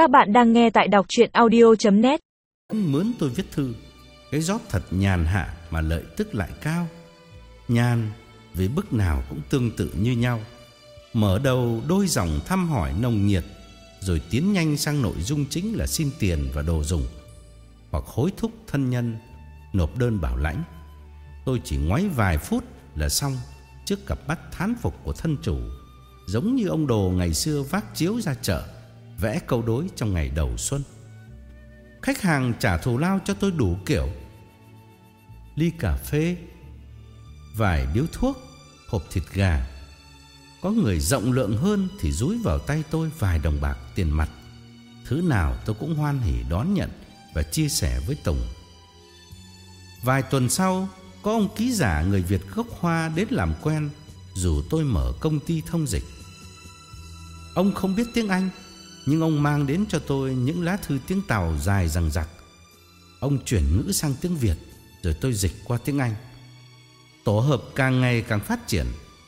Các bạn đang nghe tại đọc chuyện audio.net Mướn tôi viết thư, Cái job thật nhàn hạ mà lợi tức lại cao. Nhàn với bức nào cũng tương tự như nhau. Mở đầu đôi dòng thăm hỏi nồng nhiệt, Rồi tiến nhanh sang nội dung chính là xin tiền và đồ dùng, Hoặc hối thúc thân nhân, Nộp đơn bảo lãnh. Tôi chỉ ngoáy vài phút là xong Trước cặp mắt thán phục của thân chủ, Giống như ông đồ ngày xưa vác chiếu ra chợ. Vẽ câu đối trong ngày đầu xuân. Khách hàng trả thù lao cho tôi đủ kiểu. Ly cà phê, Vài điếu thuốc, Hộp thịt gà. Có người rộng lượng hơn Thì rúi vào tay tôi vài đồng bạc tiền mặt. Thứ nào tôi cũng hoan hỉ đón nhận Và chia sẻ với Tùng. Vài tuần sau, Có ông ký giả người Việt gốc Hoa đến làm quen, Dù tôi mở công ty thông dịch. Ông không biết tiếng Anh nhưng ông mang đến cho tôi những lá thư tiếng Tàu dài rằng rặc. Ông chuyển ngữ sang tiếng Việt, Rồi tôi dịch qua tiếng Anh. Tổ hợp càng ngày càng phát triển,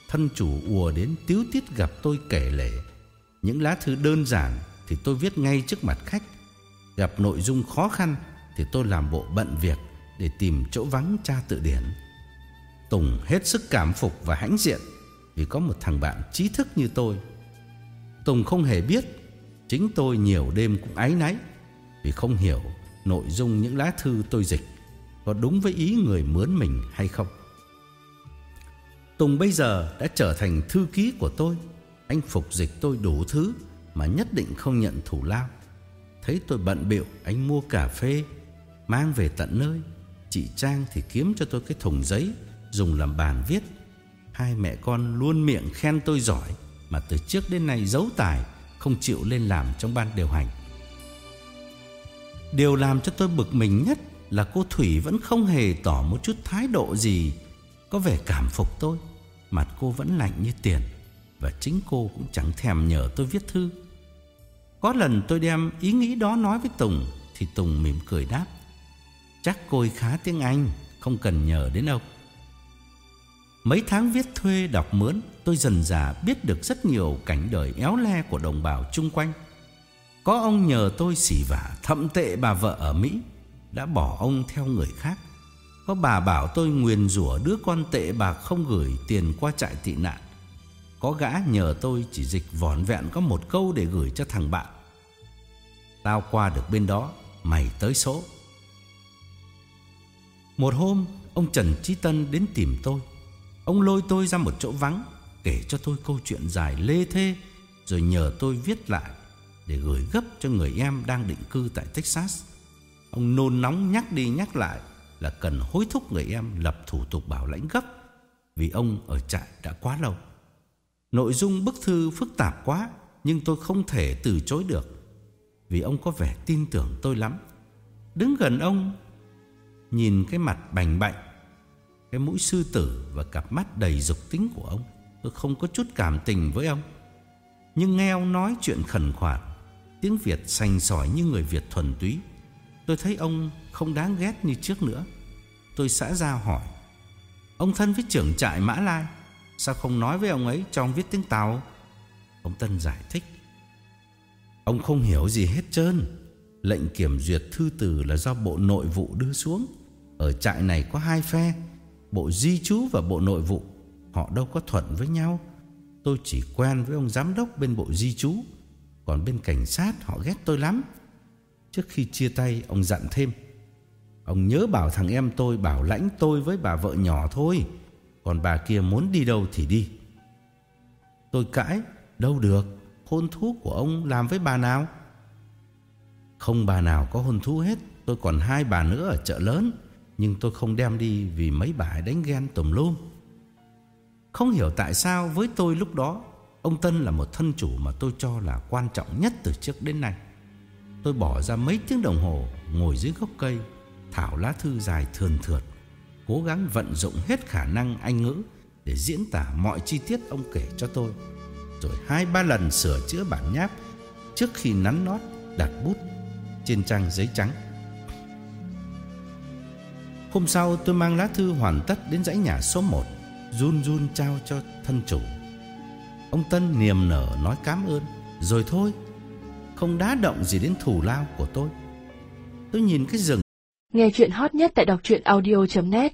Thân chủ ùa đến tiếu tiết gặp tôi kể lể. Những lá thư đơn giản Thì tôi viết ngay trước mặt khách. Gặp nội dung khó khăn Thì tôi làm bộ bận việc Để tìm chỗ vắng tra tự điển. Tùng hết sức cảm phục và hãnh diện Vì có một thằng bạn trí thức như tôi. Tùng không hề biết Chính tôi nhiều đêm cũng áy náy Vì không hiểu nội dung những lá thư tôi dịch Có đúng với ý người mướn mình hay không. Tùng bây giờ đã trở thành thư ký của tôi. Anh phục dịch tôi đủ thứ Mà nhất định không nhận thủ lao. Thấy tôi bận biệu Anh mua cà phê, Mang về tận nơi. Chị Trang thì kiếm cho tôi cái thùng giấy, Dùng làm bàn viết. Hai mẹ con luôn miệng khen tôi giỏi Mà từ trước đến nay giấu tài. Không chịu lên làm trong ban điều hành. Điều làm cho tôi bực mình nhất Là cô Thủy vẫn không hề tỏ một chút thái độ gì, Có vẻ cảm phục tôi. Mặt cô vẫn lạnh như tiền Và chính cô cũng chẳng thèm nhờ tôi viết thư. Có lần tôi đem ý nghĩ đó nói với Tùng Thì Tùng mỉm cười đáp, Chắc cô ấy khá tiếng Anh, Không cần nhờ đến ông. Mấy tháng viết thuê đọc mướn, Tôi dần dà biết được rất nhiều cảnh đời éo le của đồng bào chung quanh. Có ông nhờ tôi xỉ vả thậm tệ bà vợ ở Mỹ, Đã bỏ ông theo người khác. Có bà bảo tôi nguyền rủa đứa con tệ bà không gửi tiền qua trại tị nạn. Có gã nhờ tôi chỉ dịch vỏn vẹn có một câu để gửi cho thằng bạn. Tao qua được bên đó, Mày tới số. Một hôm, Ông Trần Chí Tân đến tìm tôi. Ông lôi tôi ra một chỗ vắng, Kể cho tôi câu chuyện dài lê thê, Rồi nhờ tôi viết lại Để gửi gấp cho người em đang định cư tại Texas. Ông nôn nóng nhắc đi nhắc lại Là cần hối thúc người em lập thủ tục bảo lãnh gấp, Vì ông ở trại đã quá lâu. Nội dung bức thư phức tạp quá, Nhưng tôi không thể từ chối được, Vì ông có vẻ tin tưởng tôi lắm. Đứng gần ông, Nhìn cái mặt bành bạnh cái mũi sư tử và cặp mắt đầy dục tính của ông, Tôi không có chút cảm tình với ông. Nhưng nghe ông nói chuyện khẩn khoản, Tiếng Việt sành sỏi như người Việt thuần túy, Tôi thấy ông không đáng ghét như trước nữa. Tôi xã giao hỏi, Ông thân với trưởng trại Mã Lai, Sao không nói với ông ấy cho ông viết tiếng Tàu? Ông Tân giải thích, Ông không hiểu gì hết trơn. Lệnh kiểm duyệt thư từ là do Bộ Nội vụ đưa xuống. Ở trại này có hai phe Bộ Di trú và Bộ Nội vụ, Họ đâu có thuận với nhau. Tôi chỉ quen với ông giám đốc bên Bộ Di trú, Còn bên cảnh sát họ ghét tôi lắm. Trước khi chia tay, ông dặn thêm, Ông nhớ bảo thằng em tôi bảo lãnh tôi với bà vợ nhỏ thôi, Còn bà kia muốn đi đâu thì đi. Tôi cãi, Đâu được, Hôn thú của ông làm với bà nào? Không bà nào có hôn thú hết, Tôi còn hai bà nữa ở chợ lớn nhưng tôi không đem đi vì mấy bà đánh ghen tùm lum. Không hiểu tại sao với tôi lúc đó, Ông Tân là một thân chủ mà tôi cho là quan trọng nhất từ trước đến nay. Tôi bỏ ra mấy tiếng đồng hồ, Ngồi dưới gốc cây, Thảo lá thư dài thườn thượt, Cố gắng vận dụng hết khả năng anh ngữ Để diễn tả mọi chi tiết ông kể cho tôi. Rồi hai ba lần sửa chữa bản nháp Trước khi nắn nót, đặt bút Trên trang giấy trắng. Hôm sau tôi mang lá thư hoàn tất đến dãy nhà số 1 Run run trao cho thân chủ. Ông Tân niềm nở nói cảm ơn, Rồi thôi, không đá động gì đến thù lao của tôi. Tôi nhìn cái rừng Nghe chuyện hot nhất tại đọc truyện audio.net